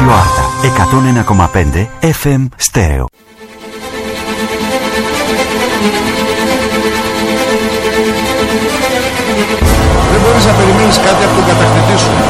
Ράδιο Άρτα 101,5 FM Στέρεο. Δεν μπορείς να περιμένεις κάτι από τον κατακτητή σου.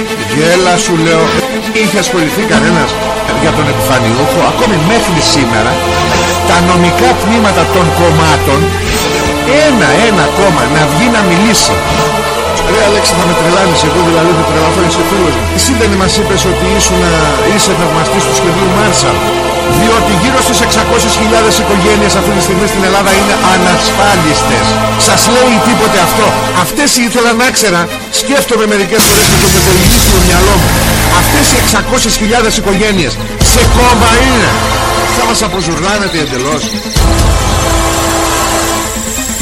Γέλα σου λέω. Είχε ασχοληθεί κανένας για τον επιφανιούχο, ακόμη μέχρι σήμερα, τα νομικά τμήματα των κομμάτων, ένα-ένα κόμμα να βγει να μιλήσει Ρε Αλέξη θα με τρελάνεις εγώ δηλαδή θα τρελαθώ είσαι φίλος μου Εσύ δεν μας είπες ότι ήσουν, είσαι θαυμαστής του σχεδίου Μάρσαλ διότι γύρω στις 600.000 οικογένειες αυτή τη στιγμή στην Ελλάδα είναι ανασφάλιστες. Σας λέει τίποτε αυτό. Αυτές ήθελα να ξέρα, σκέφτομαι μερικές φορές με το μετελγίσιο μυαλό μου. Αυτές οι 600.000 οικογένειες σε κόμμα είναι. Θα μας αποζουρλάνετε εντελώς.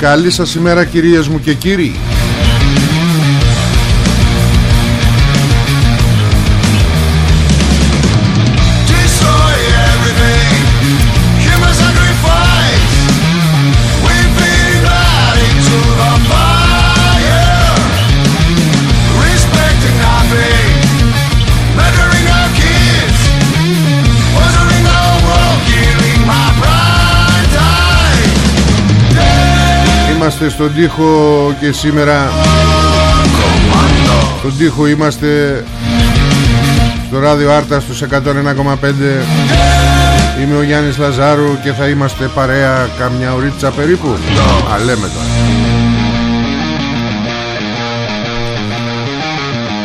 Καλή σας ημέρα κυρίες μου και κύριοι. Είμαστε στον τοίχο και σήμερα. Στον τοίχο είμαστε Στο ράδιο Άρτα στους 101,5 Είμαι ο Γιάννης Λαζάρου και θα είμαστε παρέα καμιά ωρίτσα περίπου. Α, λέμε τώρα.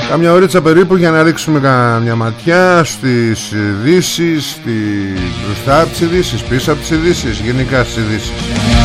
Καμιά ωρίτσα περίπου για να ρίξουμε καμιά ματιά στις ειδήσεις, στη... μπροστά από τις ειδήσεις, πίσω από τις ειδήσεις, γενικά στις ειδήσεις.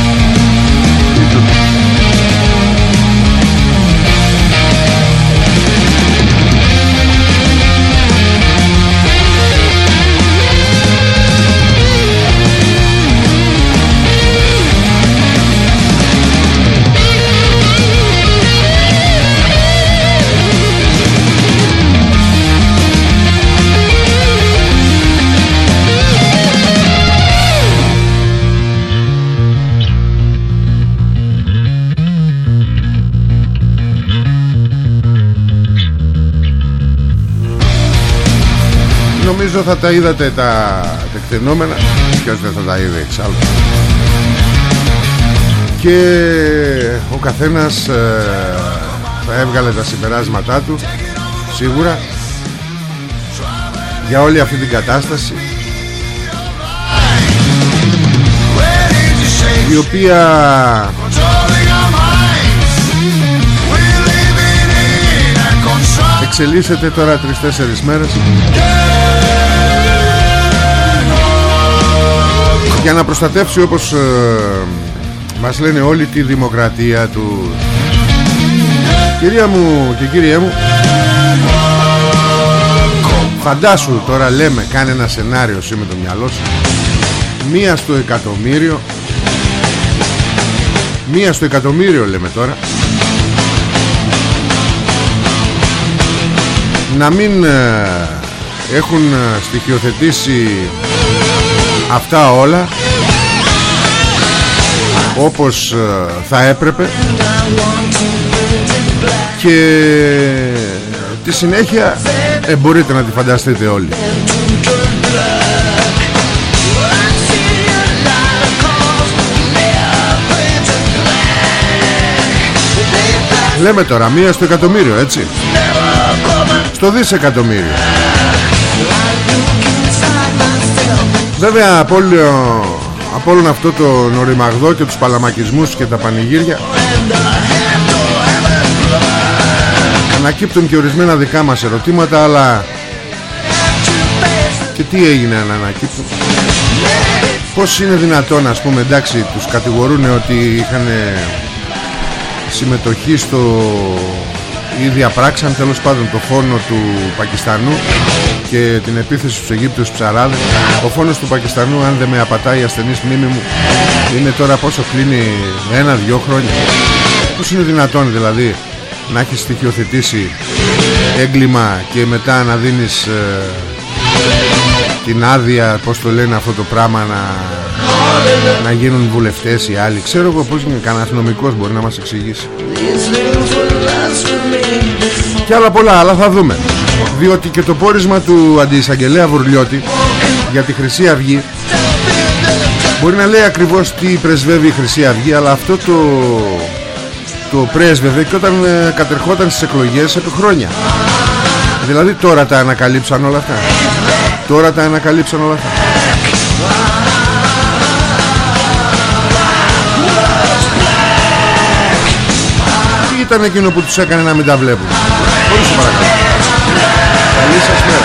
Νομίζω θα τα είδατε τα τεκτενόμενα Ποιος δεν θα τα είδε εξάλλου Και ο καθένας ε, θα έβγαλε τα συμπεράσματά του Σίγουρα Για όλη αυτή την κατάσταση Ready to shake. Η οποία Controlling our minds. We're living in a control. εξελίσσεται τώρα τρεις-τέσσερις μέρες για να προστατεύσει όπως ε, μας λένε όλοι τη δημοκρατία του. Κυρία μου και κύριέ μου Φαντάσου τώρα λέμε κάνε ένα σενάριο εσύ με το μυαλό σου. Μία στο εκατομμύριο. Μία στο εκατομμύριο λέμε τώρα. Να μην ε, έχουν ε, στοιχειοθετήσει αυτά όλα όπως ε, θα έπρεπε. Και τη συνέχεια ε, μπορείτε να τη φανταστείτε όλοι. Λέμε τώρα μία στο εκατομμύριο έτσι. Στο δισεκατομμύριο Βέβαια από όλο, από όλο αυτό το νοριμαγδό και τους παλαμακισμούς και τα πανηγύρια Ανακύπτουν και ορισμένα δικά μας ερωτήματα αλλά Και τι έγινε να ανακύπτουν. Πώς είναι δυνατόν ας πούμε εντάξει τους κατηγορούν ότι είχαν συμμετοχή στο ή διαπράξαν τέλος πάντων το φόνο του Πακιστανού και την επίθεση στους Αιγύπτιους ψαράδες ο φόνος του Πακιστανού αν δεν με απατάει η ασθενής μνήμη μου είναι τώρα πόσο κλείνει ένα-δυο χρόνια. Πως είναι δυνατόν δηλαδή να έχει στοιχειοθετήσει έγκλημα και μετά να δίνεις ε, την άδεια πως το λένε αυτό το πράγμα να να γίνουν βουλευτές οι άλλοι. Ξέρω εγώ πως είναι κανένας νομικός μπορεί να μας εξηγήσει. Και άλλα πολλά αλλά θα δούμε διότι και το πόρισμα του αντισαγγελέα Βουρλιώτη για τη Χρυσή Αυγή μπορεί να λέει ακριβώς τι πρεσβεύει η Χρυσή Αυγή αλλά αυτό το το πρέσβευε και όταν ε, κατερχόταν στις εκλογές επί χρόνια. Δηλαδή τώρα τα ανακαλύψαν όλα αυτά. Τώρα τα ανακαλύψαν όλα αυτά. Ήταν εκείνο που τους έκανε να μην τα βλέπουν; Πολύ σου παρακαλώ Καλή σας μέρα.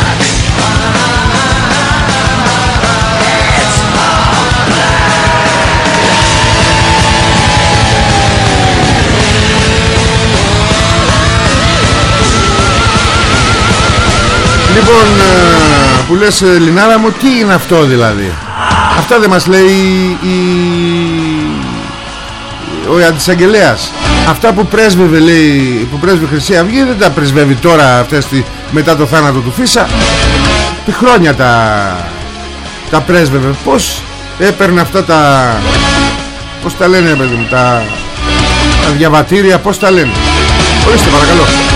Λοιπόν ε, που λες ε, Λινάρα μου τι είναι αυτό δηλαδή; Αυτά δεν μας λέει η... ο αντισαγγελέας. Αυτά που πρέσβευε λέει Που πρέσβευε Χρυσή Αυγή Δεν τα πρεσβεύει τώρα αυτές τη, Μετά το θάνατο του Φίσα. Τι χρόνια τα Τα πρέσβευε Πως έπαιρνε αυτά τα Πως τα λένε παιδί μου Τα, τα διαβατήρια Πως τα λένε. Ορίστε παρακαλώ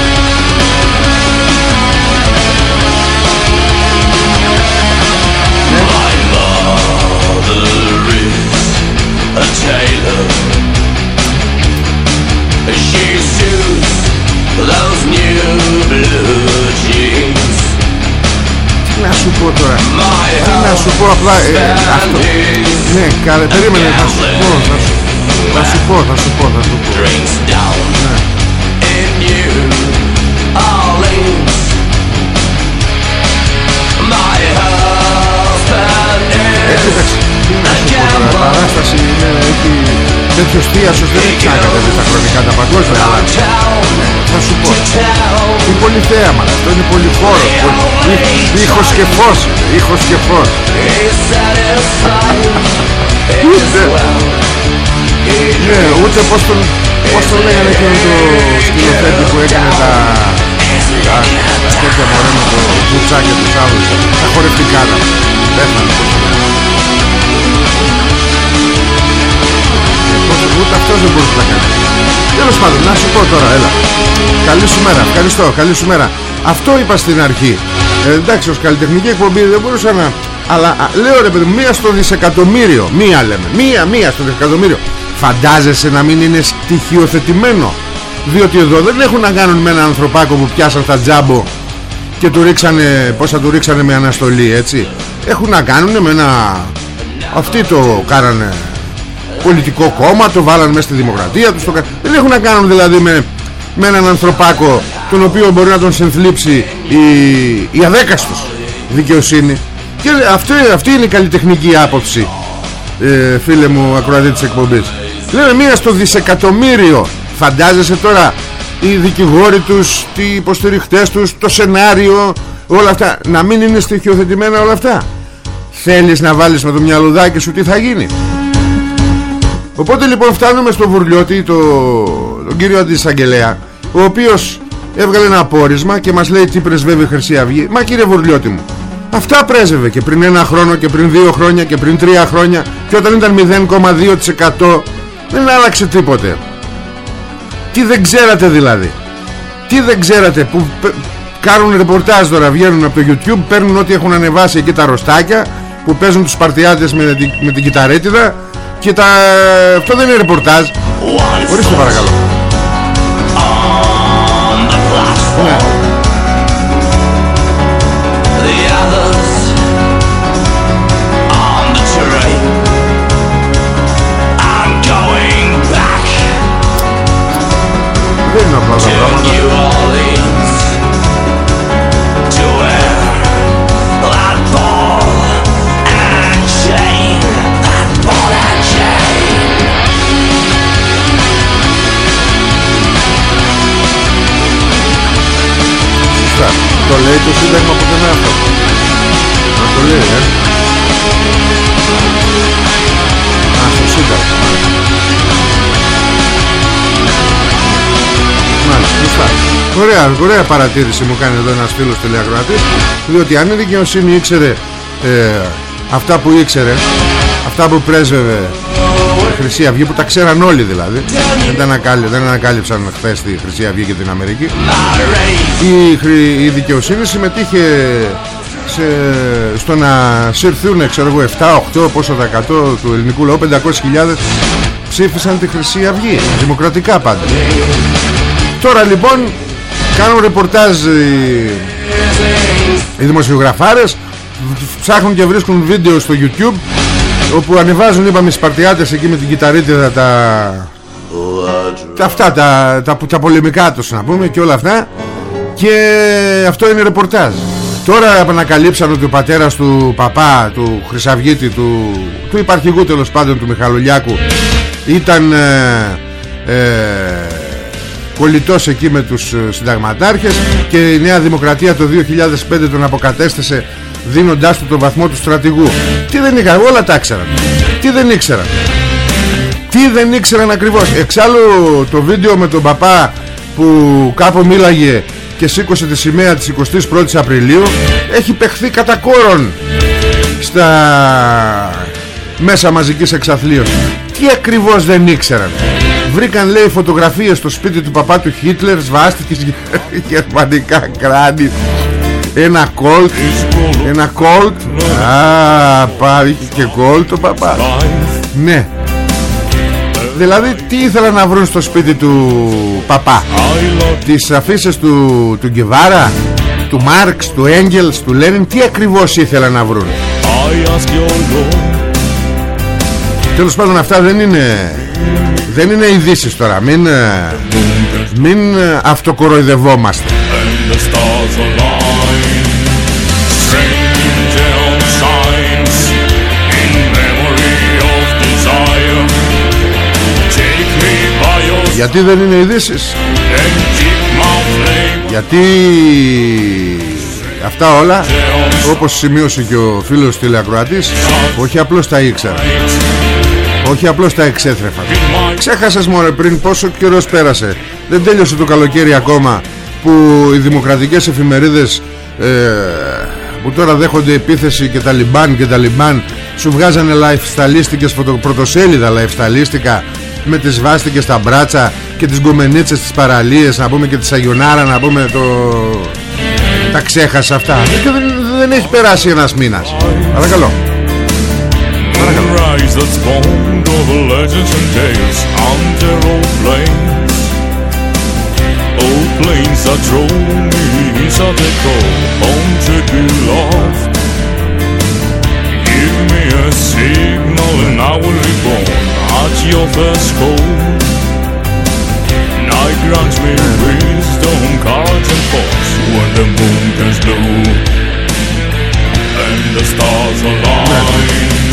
σου πω απλά ε, αυτό Ναι καλέ περίμενε θα σου πω θα σου, θα σου πω θα σου πω θα σου πω drinks down Ναι. in New Orleans. My husband Έτσι is εντάξει Τι να σου πω τώρα η παράσταση είναι έχει τέτοιος θείασος δεν έχει ξανακατεβεί στα χρονικά τα παγκόσμια αλλά town θα σου πω town. είναι πολύ θέαμα αυτό είναι πολύ χώρο ήχος και φως ήχος και φως He's satisfied Ούτε, well. ναι, ούτε πως τον, πως τον λέγανε εκείνο το σκηνοθέτη που έκανε τα, τα, τα τέτοια μωρέ με το μπουτσάκι και τους άλλους τα χορευτικά τα πέθανε ούτε αυτός δεν μπορούσε να κάνεις. Τέλος πάντων, να σου πω τώρα, έλα. Καλή σου μέρα, ευχαριστώ, καλή σου μέρα. Αυτό είπα στην αρχή. Ε, Εντάξει, ως καλλιτεχνική εκπομπή δεν μπορούσα να Αλλά α, λέω ρε παιδί, μου, μία στο δισεκατομμύριο Μία λέμε, μία, μία στο δισεκατομμύριο. Φαντάζεσαι να μην είναι στοιχειοθετημένο; Διότι εδώ δεν έχουν να κάνουν με έναν ανθρωπάκο που πιάσαν τα τζάμπο και του ρίξανε, πώς θα του ρίξανε με αναστολή έτσι. Έχουν να κάνουν με ένα αυτοί το κάνανε πολιτικό κόμμα το βάλανε μέσα στη δημοκρατία τους το... κα- δεν έχουν να κάνουν δηλαδή με, με έναν ανθρωπάκο τον οποίο μπορεί να τον συνθλίψει η, η αδέκαστος δικαιοσύνη. Και αυτή, αυτή είναι η καλλιτεχνική άποψη ε, φίλε μου ακροατή της εκπομπής. Λέμε μία στο δισεκατομμύριο. Φαντάζεσαι τώρα οι δικηγόροι τους οι υποστηριχτές τους το σενάριο όλα αυτά. Να μην είναι στοιχειοθετημένα όλα αυτά. Θέλεις να βάλεις με το μυαλουδάκι σου τι θα γίνει Οπότε λοιπόν φτάνουμε στο Βουρλιώτη το, τον κύριο Αντισαγγελέα ο οποίος έβγαλε ένα πόρισμα και μας λέει τι πρεσβεύει η Χρυσή Αυγή. Μα κύριε Βουρλιώτη μου αυτά πρέσβευε και πριν ένα χρόνο και πριν δύο χρόνια και πριν τρία χρόνια και όταν ήταν 0,2% δεν άλλαξε τίποτε. Τι δεν ξέρατε δηλαδή; Τι δεν ξέρατε που πε- κάνουν ρεπορτάζ τώρα βγαίνουν από το YouTube παίρνουν ό,τι έχουν ανεβάσει εκεί τα ροστάκια που παίζουν τους Σπαρτιάτες με, την- με την κυταρέτιδα και τα... αυτό δεν είναι ρεπορτάζ. Ορίστε παρακαλώ λέει το σύνταγμα που δεν αυτό να το λέει ε. Α, στο σύνταγμα. Μάλιστα, σωστά. Ωραία, ωραία παρατήρηση μου κάνει εδώ ένας φίλος τηλεακροατής Διότι αν η δικαιοσύνη ήξερε ε, αυτά που ήξερε Αυτά που πρέσβευε η Χρυσή Αυγή που τα ξέραν όλοι δηλαδή. Δεν, τα ανακάλυ, δεν ανακάλυψαν χθες τη Χρυσή Αυγή και την Αμερική. Η, χρη- η δικαιοσύνη συμμετείχε σε, στο να συρθούν ξέρω εγώ 7-8 πόσο τα 100 του ελληνικού λαού 500.000 ψήφισαν τη Χρυσή Αυγή. Δημοκρατικά πάντα. Τώρα λοιπόν κάνουν ρεπορτάζ οι, οι δημοσιογραφάρες ψάχνουν και βρίσκουν βίντεο στο YouTube όπου ανεβάζουν είπαμε οι Σπαρτιάτες εκεί με την κυταρίτιδα τα, τα αυτά τα, τα, τα πολεμικά τους να πούμε και όλα αυτά. Και αυτό είναι ρεπορτάζ. Τώρα ανακαλύψαν ότι ο πατέρας του παπά του Χρυσαυγίτη του, του υπαρχηγού τέλος πάντων του Μιχαλολιάκου ήταν ε, ε, κολλητός εκεί με τους ε, συνταγματάρχες και η Νέα Δημοκρατία το 2005 τον αποκατέστησε δίνοντάς του τον βαθμό του στρατηγού. Τι δεν είχαν όλα τα ήξεραν τι δεν ήξεραν τι δεν ήξεραν ακριβώς. Εξάλλου το βίντεο με τον παπά Που κάπου μίλαγε Και σήκωσε τη σημαία της 21ης Απριλίου Έχει παιχθεί κατά κόρον Στα Μέσα μαζικής εξαθλίωσης. Τι ακριβώς δεν ήξεραν Βρήκαν λέει φωτογραφίες στο σπίτι του παπά του Χίτλερ Σβάστηκε γερμανικά κράνη. Ένα κόλτ Ένα κόλτ. Α, πά, είχε και κόλτ ο παπά. Ναι. Δηλαδή τι ήθελαν να βρουν στο σπίτι του παπά; Τις αφήσεις του, του Γκεβάρα Του Μάρξ, του Έγγελς, του Λένιν Τι ακριβώς ήθελαν να βρουν; Τέλος πάντων αυτά δεν είναι Δεν είναι ειδήσεις τώρα Μην, ε, μην ε, αυτοκοροϊδευόμαστε Γιατί δεν είναι ειδήσεις; Γιατί αυτά όλα όπως σημείωσε και ο φίλος τηλεακροατής όχι απλώς τα ήξερα όχι απλώς τα εξέθρεφα Ξέχασες μωρέ πριν πόσο καιρός πέρασε. Δεν τέλειωσε το καλοκαίρι ακόμα Που οι δημοκρατικές εφημερίδες ε, Που τώρα δέχονται επίθεση και τα λιμπάν και τα λιμπάν Σου βγάζανε lifestyleίστικες φωτο, πρωτοσέλιδα lifestyleίστικα Με τις βάστικες στα μπράτσα Και τις γκομενίτσες στις παραλίες Να πούμε και τη Σαγιονάρα Να πούμε το... Τα ξέχασα αυτά. Και δεν, δεν έχει περάσει ένας μήνας. Παρακαλώ Rise that's born of legends and tales on their old plains. Old plains that drove me inside the cold, home to be loved. Give me a signal and I will be born at your first call. Night grants me wisdom, courage and force when the moon turns blue and the stars align.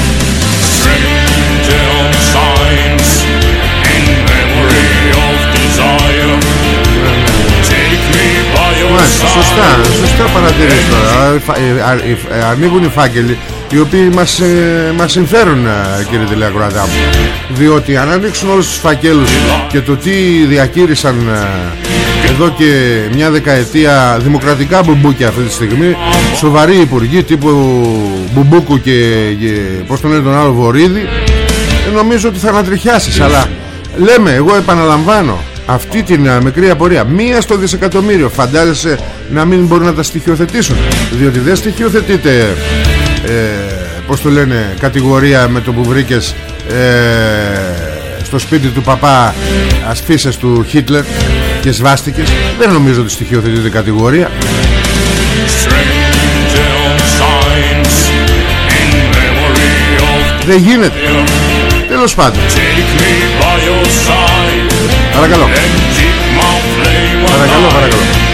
Μάλιστα, σωστά, side. σωστά παρατηρείς τώρα. Ε, φα- ε, α- ε, ε, Ανοίγουν οι φάκελοι οι οποίοι μας, ε, μας συμφέρουν ε, κύριε τηλεακροατά μου διότι αν ανοίξουν όλους τους φακέλους και το τι διακήρυσαν ε, εδώ και μια δεκαετία δημοκρατικά μπουμπούκια αυτή τη στιγμή. Σοβαροί υπουργοί τύπου Μπουμπούκου και, και πώς τον λένε τον άλλο Βορύδη. Ε, νομίζω ότι θα ανατριχιάσεις αλλά λέμε εγώ επαναλαμβάνω αυτή την α, μικρή απορία μία στο δισεκατομμύριο φαντάζεσαι να μην μπορούν να τα στοιχειοθετήσουν. Διότι δεν στοιχειοθετείται ε, πως το λένε κατηγορία με το που βρήκες ε, στο σπίτι του παπά ασφίσες του Χίτλερ και σβάστηκες δεν νομίζω ότι στοιχειοθετείται κατηγορία. Stranger signs in memory of δεν γίνεται. Τέλος πάντων. Take me by your side παρακαλώ. And keep my flame παρακαλώ alive. παρακαλώ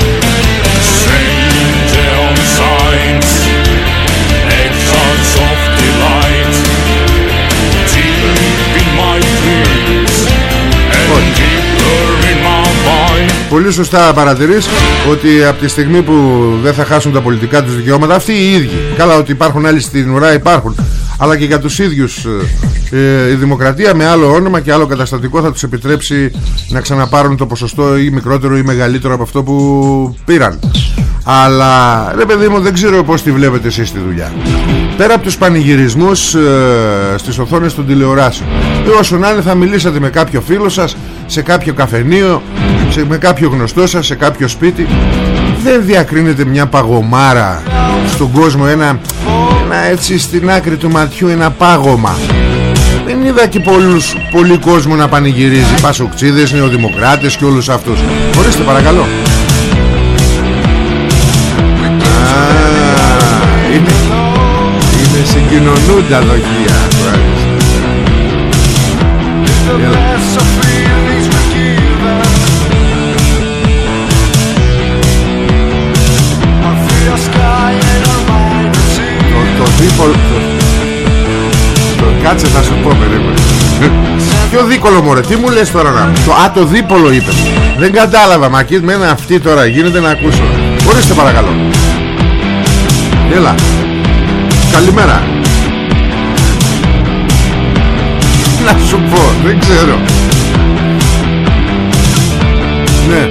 Πολύ σωστά παρατηρείς ότι από τη στιγμή που δεν θα χάσουν τα πολιτικά τους δικαιώματα αυτοί οι ίδιοι. Καλά ότι υπάρχουν άλλοι στην ουρά υπάρχουν. Αλλά και για τους ίδιους ε, ε, η δημοκρατία με άλλο όνομα και άλλο καταστατικό θα τους επιτρέψει να ξαναπάρουν το ποσοστό ή μικρότερο ή μεγαλύτερο από αυτό που πήραν. Αλλά ρε παιδί μου δεν ξέρω πως τη βλέπετε εσείς τη δουλειά. Πέρα από τους πανηγυρισμούς ε, στις οθόνες των τηλεοράσεων. Ε, Όσο να είναι θα μιλήσατε με κάποιο φίλο σας Σε κάποιο καφενείο σε, Με κάποιο γνωστό σας Σε κάποιο σπίτι. Δεν διακρίνεται μια παγωμάρα Στον κόσμο ένα, ένα έτσι στην άκρη του ματιού Ένα πάγωμα. Δεν είδα και πολλούς, πολύ κόσμο να πανηγυρίζει. Πασοκτσίδες, νεοδημοκράτες και όλους αυτούς. Ορίστε παρακαλώ. Α, είναι, είναι συγκοινωνούντα δοχεία Κάτσε θα σου πω περίπου Ποιο δίκολο μωρέ. Τι μου λες τώρα να το, Α το δίπολο είπες. Δεν κατάλαβα Μα εκεί με ένα αυτή τώρα γίνεται να ακούσω. Ορίστε παρακαλώ. Έλα. Καλημέρα. Να σου πω Δεν ξέρω. Ναι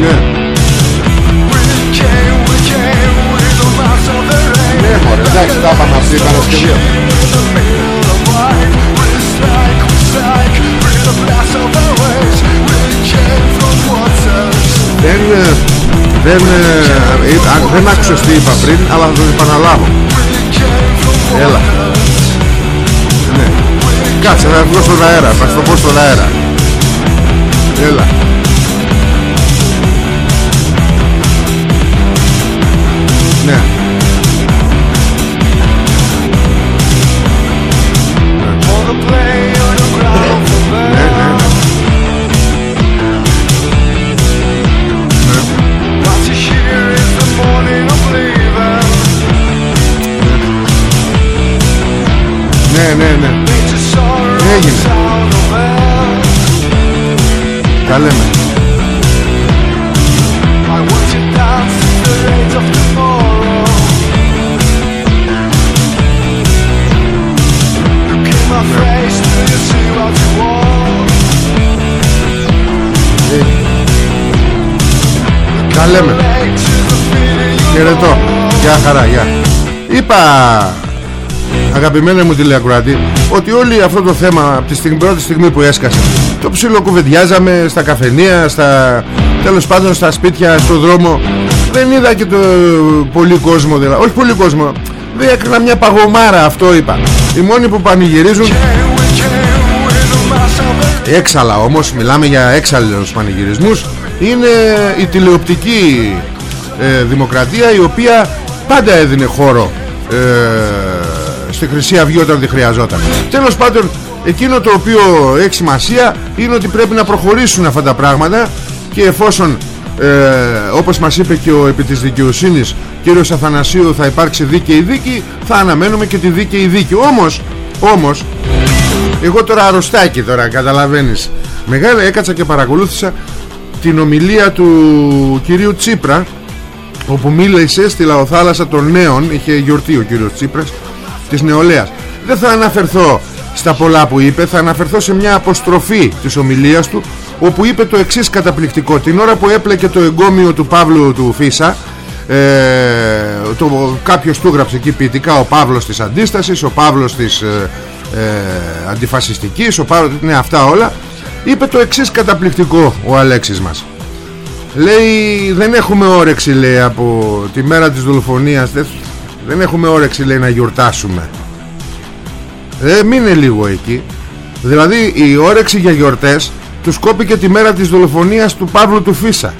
Ναι. Ναι Δεν ε, ε, α, Δεν άκουσες τι είπα πριν Αλλά θα το επαναλάβω. Έλα. Ναι. Κάτσε να βγω στον αέρα Θα στο πω στον αέρα. Έλα λέμε. Χαιρετώ. Γεια χαρά γεια. Είπα Αγαπημένα μου τηλεακροατή Ότι όλοι αυτό το θέμα Από τη στιγμή, πρώτη στιγμή που έσκασε Το ψιλοκουβεντιάζαμε Στα καφενεία στα, Τέλος πάντων στα σπίτια Στο δρόμο. Δεν είδα και το πολύ κόσμο δηλαδή. Όχι πολύ κόσμο Δεν έκανα μια παγωμάρα αυτό είπα. Οι μόνοι που πανηγυρίζουν Έξαλα όμως Μιλάμε για έξαλλους πανηγυρισμούς Είναι η τηλεοπτική ε, δημοκρατία η οποία πάντα έδινε χώρο ε, στη Χρυσή Αυγή όταν δεν χρειαζόταν. Τέλος πάντων, εκείνο το οποίο έχει σημασία είναι ότι πρέπει να προχωρήσουν αυτά τα πράγματα και εφόσον ε, όπως μας είπε και ο επί της δικαιοσύνης κύριος Αθανασίου θα υπάρξει δίκαιη δίκη θα αναμένουμε και τη δίκαιη δίκη όμως, όμως εγώ τώρα αρρωστάκι τώρα καταλαβαίνεις Μεγάλα έκατσα και παρακολούθησα την ομιλία του κυρίου Τσίπρα όπου μίλησε στη λαοθάλασσα των νέων είχε γιορτή ο κύριος Τσίπρας της νεολαίας. Δεν θα αναφερθώ στα πολλά που είπε θα αναφερθώ σε μια αποστροφή της ομιλίας του όπου είπε το εξής καταπληκτικό. Την ώρα που έπλεκε το εγκόμιο του Παύλου του Φίσα ε, το, κάποιος του έγραψε εκεί ποιητικά ο Παύλος της Αντίστασης ο Παύλος της ε, ε, Αντιφασιστικής ο Παύλος, ναι αυτά όλα είπε το εξής καταπληκτικό ο Αλέξης μας. Λέει δεν έχουμε όρεξη λέει από τη μέρα της δολοφονίας. Δεν, δεν έχουμε όρεξη λέει να γιορτάσουμε. Ε, μείνε λίγο εκεί. Δηλαδή η όρεξη για γιορτές Τους κόπηκε τη μέρα της δολοφονίας του Παύλου του Φίσα.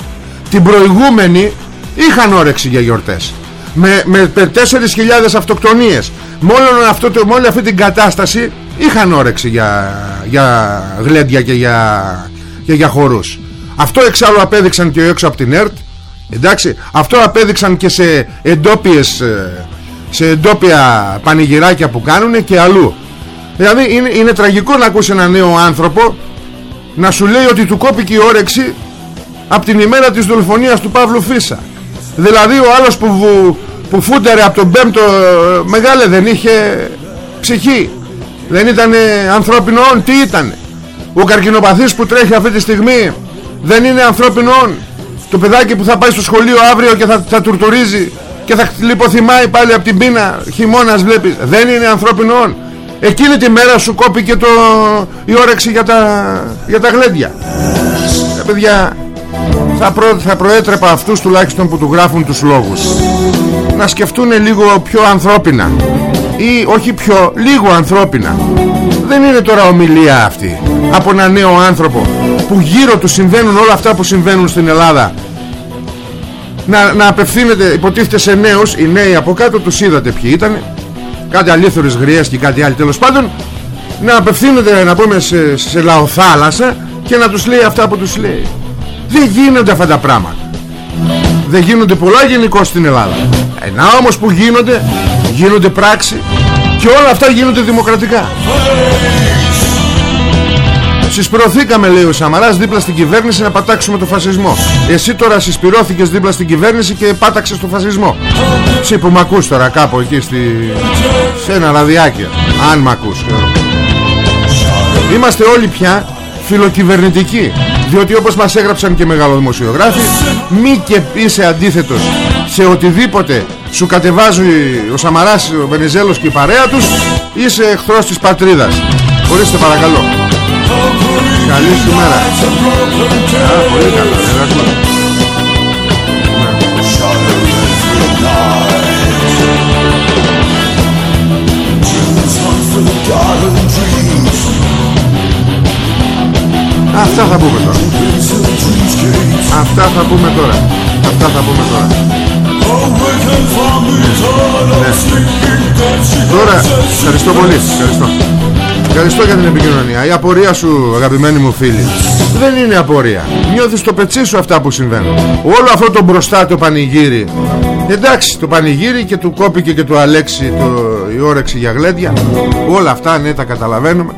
Την προηγούμενη είχαν όρεξη για γιορτές. Με, με 4.000 αυτοκτονίες. Μόλον αυτό, το, με όλη αυτή την κατάσταση Είχαν όρεξη για, για γλέντια και για, και για χορούς Αυτό εξάλλου απέδειξαν και έξω από την ΕΡΤ Εντάξει, αυτό απέδειξαν και σε εντόπιες ε, σε εντόπια πανηγυράκια που κάνουν και αλλού Δηλαδή είναι, είναι τραγικό να ακούσει ένα νέο άνθρωπο να σου λέει ότι του κόπηκε η όρεξη από την ημέρα της δολοφονίας του Παύλου Φίσα. Δηλαδή ο άλλος που, που φούντερε από τον πέμπτο ε, μεγάλε δεν είχε ψυχή. Δεν ήταν ανθρώπινο τι ήταν. Ο καρκινοπαθής που τρέχει αυτή τη στιγμή δεν είναι ανθρώπινο Το παιδάκι που θα πάει στο σχολείο αύριο και θα, θα τουρτουρίζει και θα λιποθυμάει πάλι από την πείνα χειμώνας βλέπεις. Δεν είναι ανθρώπινο Εκείνη τη μέρα σου κόπηκε το, η όρεξη για τα, για τα γλέντια ε, παιδιά θα, προ, θα προέτρεπα αυτούς τουλάχιστον που του γράφουν τους λόγους να σκεφτούν λίγο πιο ανθρώπινα ή όχι πιο, λίγο ανθρώπινα. Δεν είναι τώρα ομιλία αυτή από ένα νέο άνθρωπο που γύρω του συμβαίνουν όλα αυτά που συμβαίνουν στην Ελλάδα. Να, να απευθύνεται υποτίθεται σε νέους οι νέοι από κάτω τους είδατε ποιοι ήταν κάτι αλήθωρες γριές και κάτι άλλο τέλος πάντων να απευθύνεται να πούμε σε, σε λαοθάλασσα και να τους λέει αυτά που τους λέει. Δεν γίνονται αυτά τα πράγματα. Δεν γίνονται πολλά γενικώ στην Ελλάδα. Ένα όμως που γίνονται γίνονται πράξη και όλα αυτά γίνονται δημοκρατικά. Συσπηρωθήκαμε λέει ο Σαμαράς δίπλα στην κυβέρνηση να πατάξουμε το φασισμό. Εσύ τώρα συσπηρώθηκες δίπλα στην κυβέρνηση και πάταξες το φασισμό. Εσύ που μ' ακούς τώρα κάπου εκεί στη... σε ένα ραδιάκι Αν μ' ακούς Είμαστε όλοι πια φιλοκυβερνητικοί Διότι όπως μας έγραψαν και μεγαλοδημοσιογράφοι Μη και είσαι αντίθετος σε οτιδήποτε σου κατεβάζει ο Σαμαράς, ο Βενιζέλος και η παρέα τους. Είσαι εχθρός της πατρίδας. Χωρίστε παρακαλώ. Καλή σου μέρα. Α, πολύ καλά, έλα Αυτά θα πούμε τώρα. Αυτά θα πούμε τώρα. Αυτά θα πούμε τώρα ναι. Τώρα Ευχαριστώ πολύ Ευχαριστώ. Ευχαριστώ για την επικοινωνία. Η απορία σου αγαπημένοι μου φίλοι Δεν είναι απορία. Νιώθεις το πετσί σου αυτά που συμβαίνουν. Όλο αυτό το μπροστά το πανηγύρι. Εντάξει το πανηγύρι και του κόπηκε και του Αλέξη το, Η όρεξη για γλέντια. Όλα αυτά ναι τα καταλαβαίνουμε.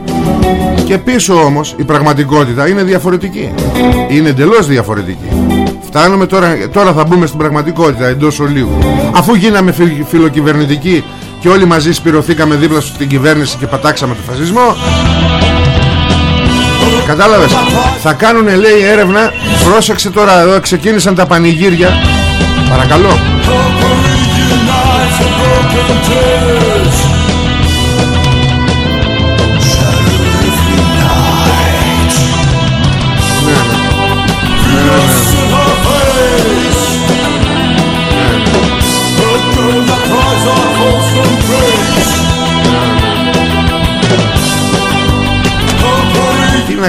Και πίσω όμως η πραγματικότητα είναι διαφορετική. Είναι εντελώς διαφορετική Φτάνουμε τώρα, τώρα θα μπούμε στην πραγματικότητα εντός ολίγου. Αφού γίναμε φιλοκυβερνητικοί και όλοι μαζί σπυρωθήκαμε δίπλα στην κυβέρνηση και πατάξαμε το φασισμό Κατάλαβες Θα κάνουνε λέει έρευνα. Πρόσεξε τώρα εδώ ξεκίνησαν τα πανηγύρια. Παρακαλώ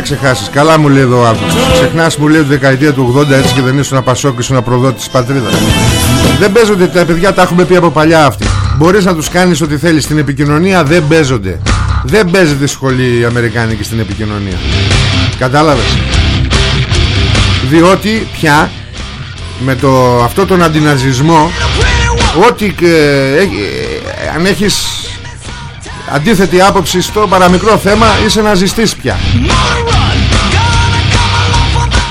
ξεχάσεις. Καλά μου λέει εδώ ο άνθρωπος. Ξεχνάς μου λέει τη δεκαετία του 80 έτσι και δεν ήσουν απασόκ Ήσουν απροδότη της πατρίδας. Δεν παίζονται τα παιδιά τα έχουμε πει από παλιά αυτοί Μπορείς να τους κάνεις ό,τι θέλεις. Στην επικοινωνία δεν παίζονται. Δεν παίζεται σχολή Αμερικάνικη στην επικοινωνία. Κατάλαβες; Διότι πια Με το, αυτό τον αντιναζισμό Ό,τι ε, ε, ε, αν έχεις αντίθετη άποψη στο παραμικρό θέμα είσαι ναζιστής πια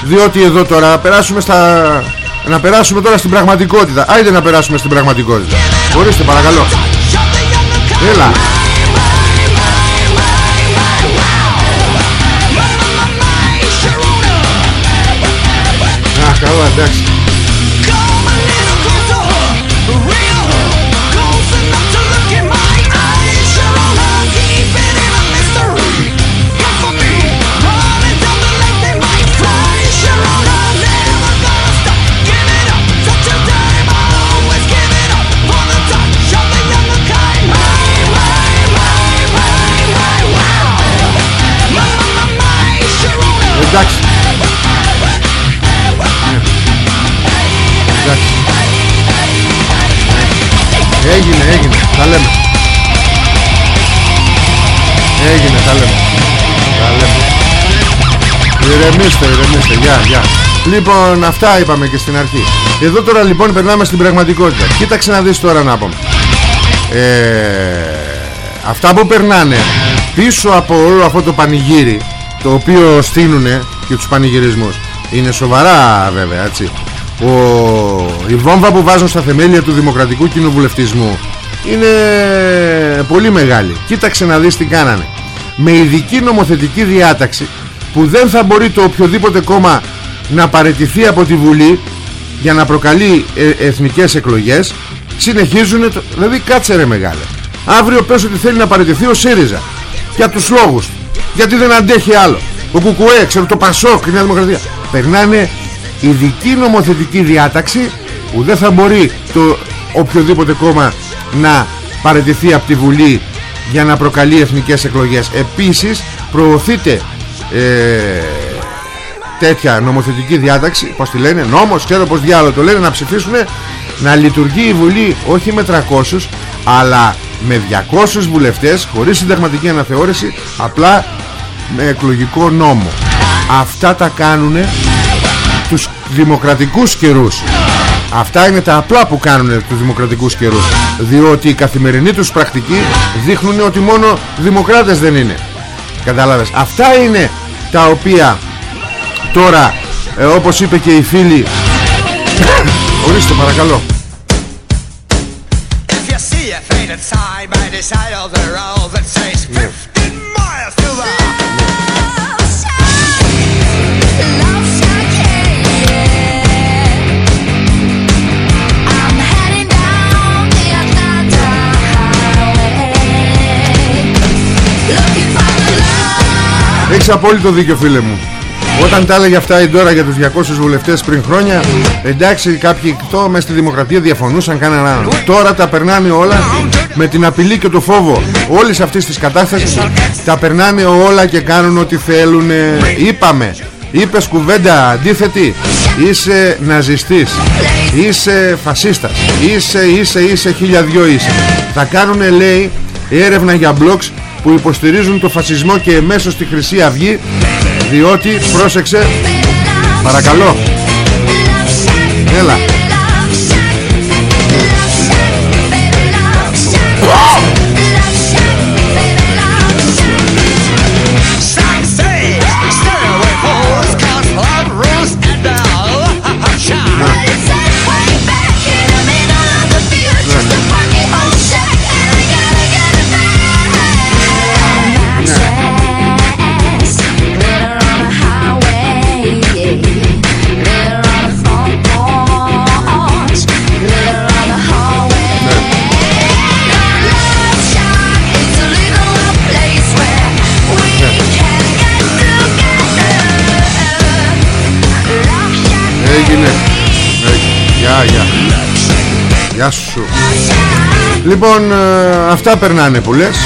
διότι εδώ τώρα να περάσουμε στα... Να περάσουμε τώρα στην πραγματικότητα. Άιντε να περάσουμε στην πραγματικότητα. Ορίστε παρακαλώ. Έλα. Α, καλά εντάξει. Έγινε, έγινε, τα λέμε. Έγινε, τα λέμε. Τα λέμε. Ηρεμήστε, ηρεμήστε, γεια, γεια. Λοιπόν, αυτά είπαμε και στην αρχή. Εδώ τώρα λοιπόν περνάμε στην πραγματικότητα. Κοίταξε να δεις τώρα να πούμε ε, Αυτά που περνάνε Πίσω από όλο αυτό το πανηγύρι Το οποίο στείλουνε Και τους πανηγυρισμούς. Είναι σοβαρά βέβαια έτσι ο, Η βόμβα που βάζουν στα θεμέλια του Δημοκρατικού Κοινοβουλευτισμού Είναι πολύ μεγάλη. Κοίταξε να δεις τι κάνανε. Με ειδική νομοθετική διάταξη Που δεν θα μπορεί το οποιοδήποτε κόμμα Να παραιτηθεί από τη Βουλή Για να προκαλεί ε, εθνικές εκλογές Συνεχίζουν το... Δηλαδή κάτσε ρε μεγάλε. Αύριο πες ότι θέλει να παραιτηθεί ο ΣΥΡΙΖΑ. Για τους λόγους. Του. Γιατί δεν αντέχει άλλο. Ο Κουκουέ, ξέρω το Πασόκ, η Νέα Δημοκρατία. Περνάνε ειδική νομοθετική διάταξη Που δεν θα μπορεί το οποιοδήποτε κόμμα Να παραιτηθεί από τη Βουλή Για να προκαλεί εθνικές εκλογές. Επίσης προωθείται ε, τέτοια νομοθετική διάταξη Πως τη λένε νόμος Ξέρω πως διάλογο το λένε να ψηφίσουν Να λειτουργεί η Βουλή όχι με 300 Αλλά με 200 βουλευτές Χωρίς συνταγματική αναθεώρηση Απλά με εκλογικό νόμο. Αυτά τα κάνουν τους δημοκρατικούς καιρούς. Αυτά είναι τα απλά που κάνουν τους δημοκρατικούς καιρούς Διότι η καθημερινή τους πρακτική Δείχνουν ότι μόνο δημοκράτες δεν είναι. Κατάλαβες. Αυτά είναι τα οποία Τώρα ε, όπως είπε και η φίλη Ορίστε παρακαλώ. If you see a Έχεις απόλυτο δίκιο φίλε μου. Όταν τα έλεγε αυτά η Ντόρα για τους 200 βουλευτές πριν χρόνια Εντάξει κάποιοι το μες στη δημοκρατία διαφωνούσαν κανένα Τώρα τα περνάνε όλα με την απειλή και το φόβο Όλης αυτής της κατάστασης. Τα περνάνε όλα και κάνουν ό,τι θέλουν Είπαμε Είπες κουβέντα αντίθετη Είσαι ναζιστής Είσαι φασίστας Είσαι, είσαι, είσαι, χίλια δυο είσαι. Θα κάνουν λέει έρευνα για blogs που υποστηρίζουν το φασισμό και εμέσως στη Χρυσή Αυγή διότι πρόσεξε παρακαλώ. Έλα Γεια σου. Λοιπόν ε, αυτά περνάνε που λες.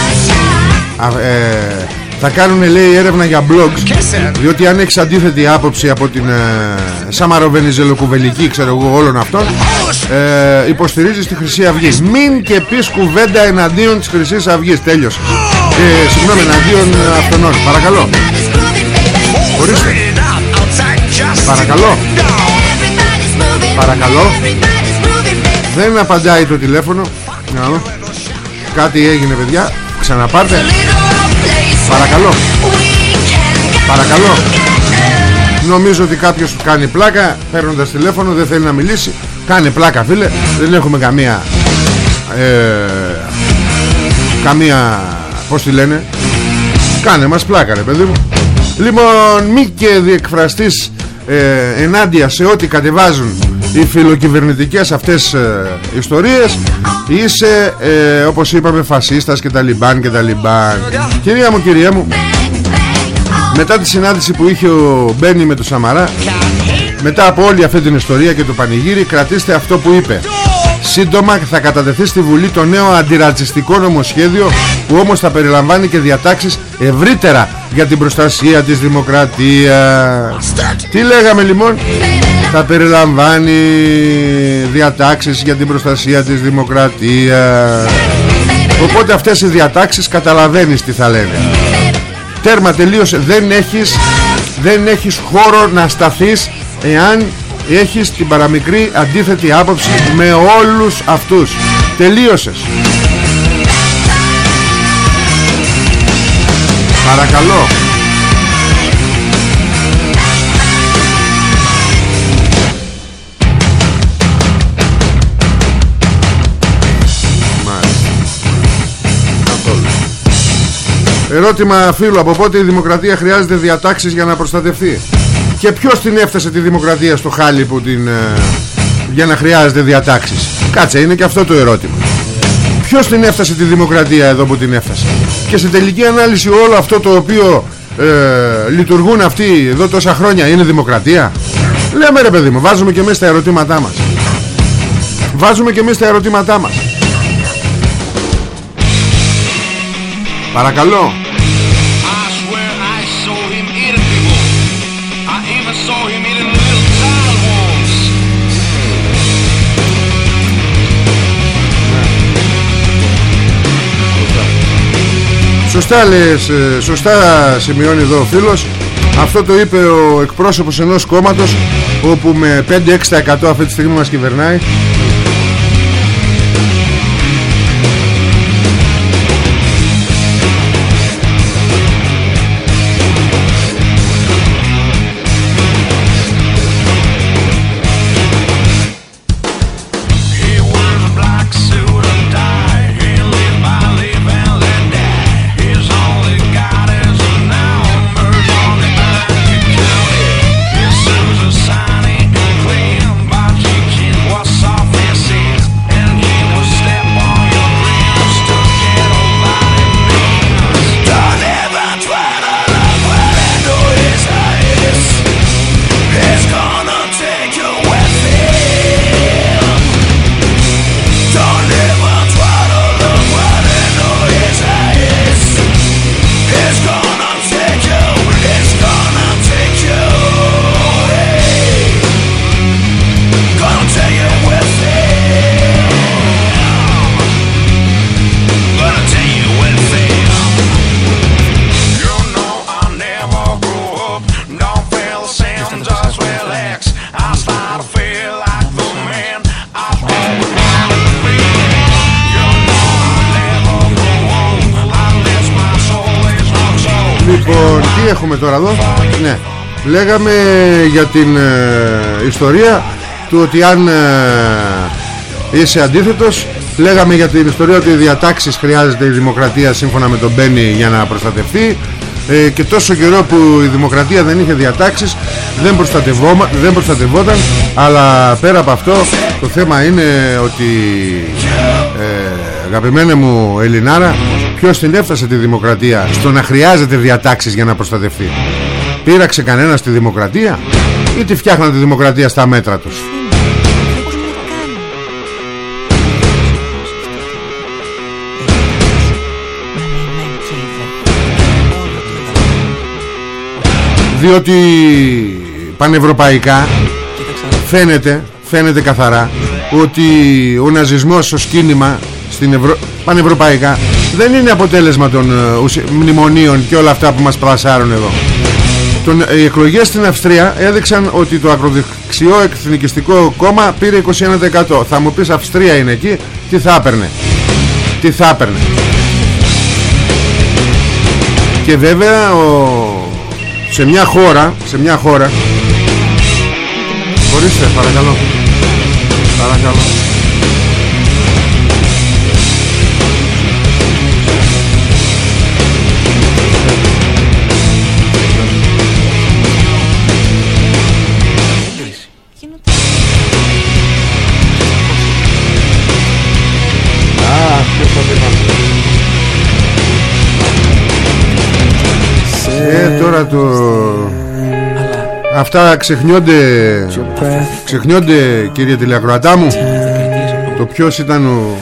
Α, ε, Θα κάνουν λέει έρευνα για blogs Διότι αν έχεις αντίθετη άποψη από την ε, Σαμαροβενιζελοκουβελική ξέρω εγώ όλων αυτών ε, Υποστηρίζεις τη Χρυσή Αυγή. Μην και πεις κουβέντα εναντίον της Χρυσής Αυγής. Τέλειωσε. Ε, Συγγνώμη εναντίον ε, αυτών. Παρακαλώ. Ορίστε. Παρακαλώ. Παρακαλώ Δεν απαντάει το τηλέφωνο. Να δω. Κάτι έγινε παιδιά. Ξαναπάρτε. Παρακαλώ. Παρακαλώ. Νομίζω ότι κάποιος κάνει πλάκα Παίρνοντας τηλέφωνο δεν θέλει να μιλήσει. Κάνει πλάκα φίλε. Δεν έχουμε καμία ε, Καμία Πώς τη λένε. Κάνε μας πλάκα ρε παιδί μου. Λοιπόν μη και διεκφραστείς ε, ενάντια σε ό,τι κατεβάζουν οι φιλοκυβερνητικές αυτές ε, ιστορίες είσαι ε, όπως είπαμε φασίστας και τα λιμπάν και τα λιμπάν. Κυρία μου κυρία μου μετά τη συνάντηση που είχε ο Μπένι με τον Σαμαρά μετά από όλη αυτή την ιστορία και το πανηγύρι κρατήστε αυτό που είπε. Σύντομα θα κατατεθεί στη Βουλή το νέο αντιρατσιστικό νομοσχέδιο που όμως θα περιλαμβάνει και διατάξεις ευρύτερα για την προστασία της δημοκρατίας. Τι λέγαμε λοιπόν, θα περιλαμβάνει διατάξεις για την προστασία της δημοκρατίας. Οπότε αυτές οι διατάξεις καταλαβαίνεις τι θα λένε. Τέρμα τελείωσε, δεν έχεις, δεν έχεις χώρο να σταθείς εάν έχεις την παραμικρή αντίθετη άποψη με όλους αυτούς. Τελείωσες. Παρακαλώ. Μάλιστα. Καθόλου. Ερώτημα φίλου Από πότε η δημοκρατία χρειάζεται διατάξεις για να προστατευτεί; Και ποιος την έφτασε τη δημοκρατία στο χάλι που την, ε, Για να χρειάζεται διατάξεις; Κάτσε είναι και αυτό το ερώτημα Ποιος την έφτασε τη δημοκρατία εδώ που την έφτασε; Και σε τελική ανάλυση όλο αυτό το οποίο ε, Λειτουργούν αυτοί εδώ τόσα χρόνια Είναι δημοκρατία; Λέμε ρε παιδί μου βάζουμε και εμείς τα ερωτήματά μας. Βάζουμε και εμείς τα ερωτήματά μας. Παρακαλώ Σωστά λες, ε, σωστά σημειώνει εδώ ο φίλος. Αυτό το είπε ο εκπρόσωπος ενός κόμματος Όπου με 5-6% αυτή τη στιγμή μας κυβερνάει τώρα εδώ. Ναι, λέγαμε για την ε, ιστορία Του ότι αν ε, είσαι αντίθετος Λέγαμε για την ιστορία ότι οι διατάξεις χρειάζεται η δημοκρατία Σύμφωνα με τον Μπένι για να προστατευτεί. Ε, Και τόσο καιρό που η δημοκρατία δεν είχε διατάξεις δεν, προστατευόμα, δεν προστατευόταν. Αλλά πέρα από αυτό το θέμα είναι ότι ε, Αγαπημένε μου Ελληνάρα Ποιος την έφτασε τη δημοκρατία Στο να χρειάζεται διατάξεις για να προστατευτεί. Πήραξε κανένας τη δημοκρατία Ή τη φτιάχναν τη δημοκρατία στα μέτρα τους. Διότι πανευρωπαϊκά φαίνεται, φαίνεται καθαρά ότι ο ναζισμός ως κίνημα στην Ευρω... πανευρωπαϊκά δεν είναι αποτέλεσμα των ε, ουσι- μνημονίων και όλα αυτά που μας πλασάρουν εδώ. Τον, οι εκλογές στην Αυστρία έδειξαν ότι το ακροδεξιό εθνικιστικό κόμμα πήρε 21%. Θα μου πεις Αυστρία είναι εκεί, τι θα έπαιρνε; Τι θα έπαιρνε; Και βέβαια ο... σε μια χώρα, σε μια χώρα Ορίστε παρακαλώ Παρακαλώ τώρα το... Αυτά ξεχνιόνται Ξεχνιόνται κύριε τηλεακροατά μου Το ποιος ήταν ο,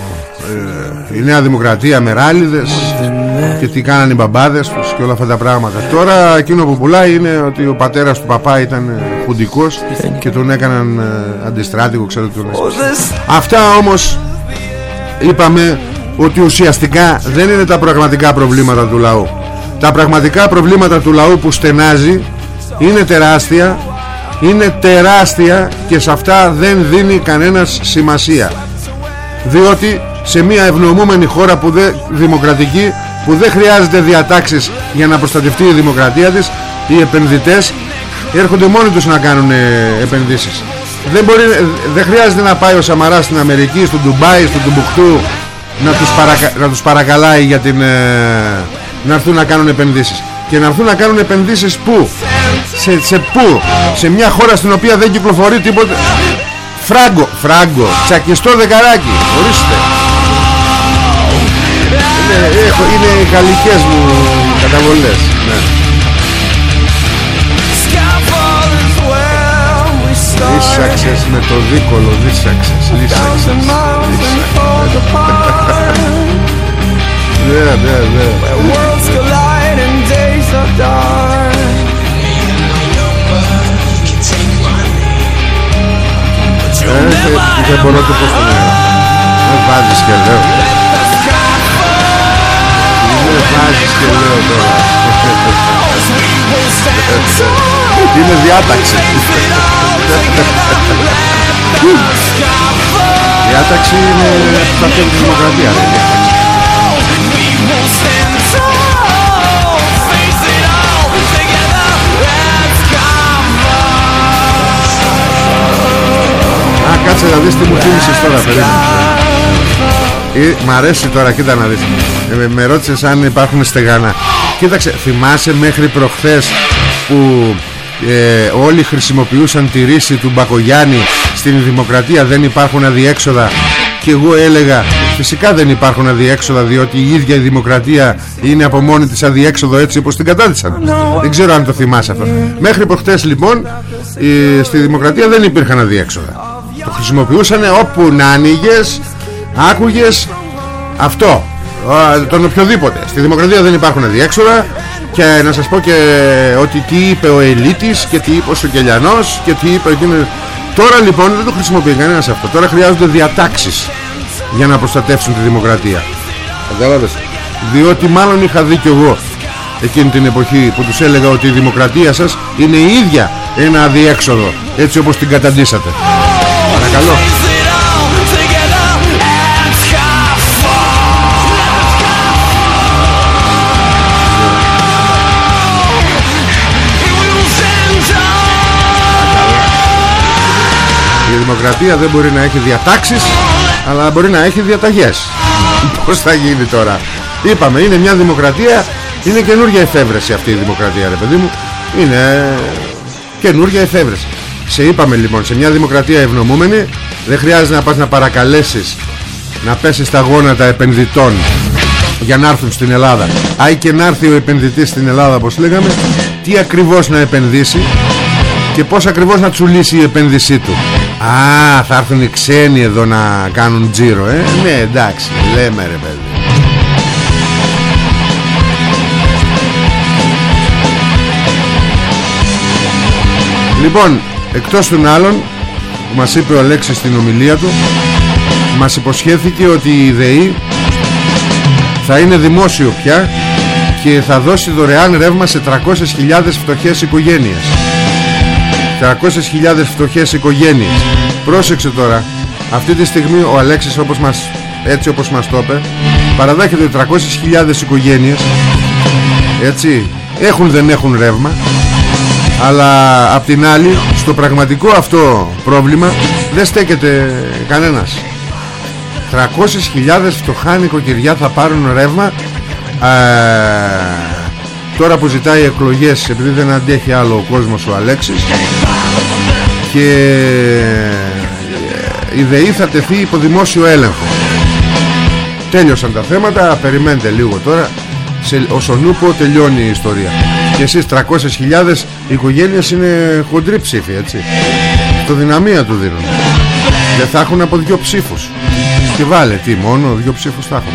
ε, η Νέα Δημοκρατία με ράλιδες Και τι κάνανε οι μπαμπάδες τους Και όλα αυτά τα πράγματα. Τώρα εκείνο που πουλάει είναι ότι ο πατέρας του παπά ήταν ε, χουντικός Και τον έκαναν ε, αντιστράτηγο ξέρω τι τον έσπασε. Αυτά όμως είπαμε ότι ουσιαστικά δεν είναι τα πραγματικά προβλήματα του λαού τα πραγματικά προβλήματα του λαού που στενάζει είναι τεράστια είναι τεράστια και σε αυτά δεν δίνει κανένας σημασία. Διότι σε μια ευνοούμενη χώρα που δεν, δημοκρατική που δεν χρειάζεται διατάξεις για να προστατευτεί η δημοκρατία της οι επενδυτές έρχονται μόνοι τους να κάνουν ε, επενδύσεις. Δεν, μπορεί, δεν χρειάζεται να πάει ο Σαμαράς στην Αμερική, στο Ντουμπάι, στο Τουμπουκτού να τους, παρακα, να τους παρακαλάει για την, ε, να έρθουν να κάνουν επενδύσεις. Και να έρθουν να κάνουν επενδύσεις πού; Σε, σε πού; Σε μια χώρα στην οποία δεν κυκλοφορεί τίποτα φράγκο, φράγκο. Τσακιστό δεκαράκι. Ορίστε. Είναι, έχω, είναι οι γαλλικές μου καταβολές. Ναι. Λύσαξες με το δίκολο Λύσαξες Λύσαξες Ναι ναι ναι. Ε, δεν- Δεν μπορώ το πώς το λέω Δεν βάζεις και λέω. Δεν βάζεις και λέω τώρα. Είναι διάταξη. Διάταξη είναι που θα θέλει τη κάτσε να δεις τι μου θύμισες τώρα περίμενε. Ε, μ' αρέσει τώρα, κοίτα να δεις. Ε, με, με ρώτησες αν υπάρχουν στεγανά Κοίταξε, θυμάσαι μέχρι προχθές που ε, όλοι χρησιμοποιούσαν τη ρίση του Μπακογιάννη Στην δημοκρατία δεν υπάρχουν αδιέξοδα; Και εγώ έλεγα Φυσικά δεν υπάρχουν αδιέξοδα Διότι η ίδια η δημοκρατία είναι από μόνη της αδιέξοδο έτσι όπως την κατάδυσαν Δεν ξέρω αν το θυμάσαι αυτό. Μέχρι προχθές λοιπόν ε, Στη δημοκρατία δεν υπήρχαν αδιέξοδα Το χρησιμοποιούσαν όπου να άνοιγες Άκουγες αυτό. Α, Τον οποιοδήποτε. Στη δημοκρατία δεν υπάρχουν αδιέξοδα Και να σας πω και ότι τι είπε ο Ελίτης Και τι είπε ο Σοκελιανός Και τι είπε εκείνος. Τώρα λοιπόν δεν το χρησιμοποιεί κανένας αυτό. Τώρα χρειάζονται διατάξεις Για να προστατεύσουν τη δημοκρατία. Κατάλαβες; Διότι μάλλον είχα δει κι εγώ Εκείνη την εποχή που τους έλεγα ότι η δημοκρατία σας Είναι η ίδια ένα αδιέξοδο Έτσι όπως την καταντήσατε Παρακαλώ. Η δημοκρατία δεν μπορεί να έχει διατάξεις Αλλά μπορεί να έχει διαταγές. Πώς θα γίνει τώρα; Είπαμε είναι μια δημοκρατία Είναι καινούργια εφεύρεση αυτή η δημοκρατία ρε παιδί μου. Είναι καινούργια εφεύρεση Σε είπαμε λοιπόν σε μια δημοκρατία ευνομούμενη Δεν χρειάζεται να πας να παρακαλέσεις Να πέσεις στα γόνατα επενδυτών για να έρθουν στην Ελλάδα. Άι και να έρθει ο επενδυτής στην Ελλάδα όπως λέγαμε Τι ακριβώς να επενδύσει και πώς ακριβώς να τσουλήσει η επένδυσή του. Α, θα έρθουν οι ξένοι εδώ να κάνουν τζίρο, ε; Ναι, εντάξει, λέμε ρε παιδί. Λοιπόν, εκτός των άλλων που μας είπε ο Αλέξης στην ομιλία του μας υποσχέθηκε ότι η ΔΕΗ θα είναι δημόσιο πια και θα δώσει δωρεάν ρεύμα σε 300.000 φτωχές οικογένειες. 300.000 φτωχές οικογένειες. Πρόσεξε τώρα Αυτή τη στιγμή ο Αλέξης όπως μας, έτσι όπως μας το είπε Παραδέχεται 300.000 οικογένειες. Έτσι Έχουν δεν έχουν ρεύμα Αλλά απ' την άλλη Στο πραγματικό αυτό πρόβλημα Δεν στέκεται κανένας. 300.000 φτωχά νοικοκυριά θα πάρουν ρεύμα ε, Τώρα που ζητάει εκλογές Επειδή δεν αντέχει άλλο ο κόσμος ο Αλέξης. Και ε, η ΔΕΗ θα τεθεί υπό δημόσιο έλεγχο. Τέλειωσαν τα θέματα Περιμένετε λίγο τώρα. Σε, Ως ο Νούπο τελειώνει η ιστορία Και εσείς 300.000 οικογένειες είναι χοντρή ψήφοι έτσι. Το δυναμία του δίνουν. Δεν θα έχουν από δυο ψήφους. Και βάλε τι μόνο δυο ψήφους θα έχουν.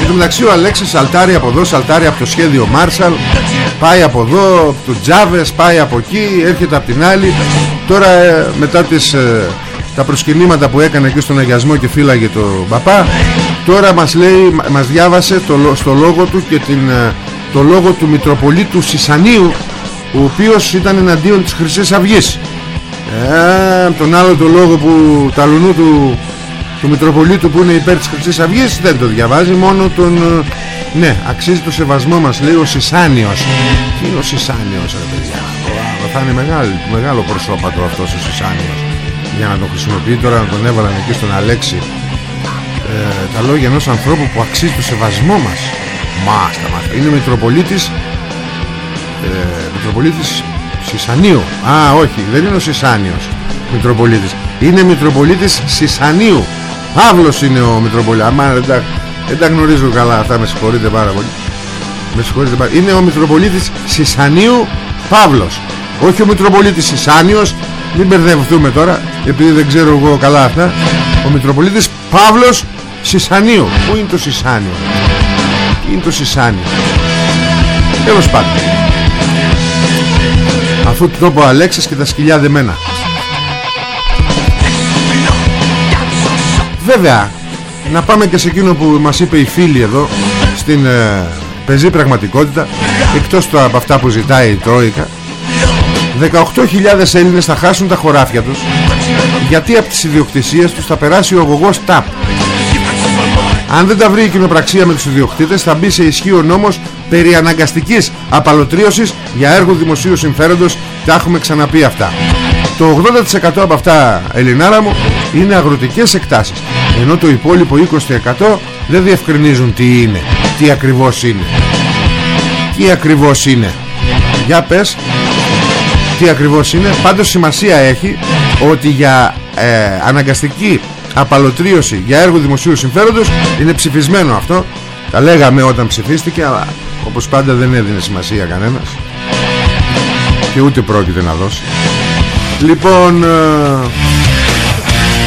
Εν τω μεταξύ ο Αλέξης σαλτάρει από εδώ, σαλτάρει από το σχέδιο Μάρσαλ Πάει από εδώ, από του Τζάβες, πάει από εκεί, έρχεται από την άλλη. Τώρα ε, μετά τις, ε, τα προσκυνήματα που έκανε εκεί στον αγιασμό και φύλαγε το παπά Τώρα μας λέει, μα- μας διάβασε το, λο- στο λόγο του και την, ε, το λόγο του Μητροπολίτου Σισανίου Ο οποίος ήταν εναντίον της Χρυσής Αυγής. Ε, τον άλλο το λόγο που τα λουνού του, του Μητροπολίτου που είναι υπέρ της Χρυσής Αυγής δεν το διαβάζει μόνο τον ε, ναι αξίζει το σεβασμό μας λέει ο Σισάνιος. Τι είναι ο Σισάνιος ρε παιδιά; Ο- θα είναι μεγάλο, μεγάλο προσώπατο αυτός ο Σισάνιος για να τον χρησιμοποιεί τώρα να τον έβαλαν εκεί στον Αλέξη. Ε, τα λόγια ενός ανθρώπου που αξίζει το σεβασμό μας. Μάστα μάστα είναι Μητροπολίτης ε, Μητροπολίτης Σισανίου. Α όχι δεν είναι ο Σισάνιος Μητροπολίτης. Είναι Μητροπολίτης Σισανίου. Παύλος είναι ο Μητροπολίτης Αμά δεν τα, δεν τα γνωρίζω καλά αυτά Με συγχωρείτε πάρα πολύ. Με συγχωρείτε πάρα Είναι ο Μητροπολίτης Σισανίου Παύλος. Όχι ο Μητροπολίτης Σισάνιος Μην μπερδευτούμε τώρα Επειδή δεν ξέρω εγώ καλά αυτά. Ο Μητροπολίτης Παύλος Σισανίου. Πού είναι το Σισάνιο Τι είναι το Σισάνιο Τέλος πάντων. Αφού το είπε ο Αλέξης και τα σκυλιά δεμένα. Βέβαια Να πάμε και σε εκείνο που μας είπε η φίλη εδώ Στην ε, πεζή πραγματικότητα Εκτός το, από αυτά που ζητάει η Τρόικα 18.000 Έλληνες θα χάσουν τα χωράφια τους Γιατί από τις ιδιοκτησίες τους θα περάσει ο αγωγός ΤΑΠ. Αν δεν τα βρει η κοινοπραξία με τους ιδιοκτήτες θα μπει σε ισχύ ο νόμος περί αναγκαστικής απαλωτρίωσης για έργο δημοσίου συμφέροντος. Τα έχουμε ξαναπεί αυτά. Το 80% από αυτά Ελληνάρα μου είναι αγροτικές εκτάσεις ενώ το υπόλοιπο 20% δεν διευκρινίζουν τι είναι τι ακριβώς είναι. Τι ακριβώς είναι. Για πες τι ακριβώς είναι. Πάντως σημασία έχει ότι για ε, αναγκαστική απαλωτρίωση για έργο δημοσίου συμφέροντος είναι ψηφισμένο αυτό. Τα λέγαμε όταν ψηφίστηκε αλλά όπως πάντα δεν έδινε σημασία κανένας. Και ούτε πρόκειται να δώσει. Λοιπόν ε,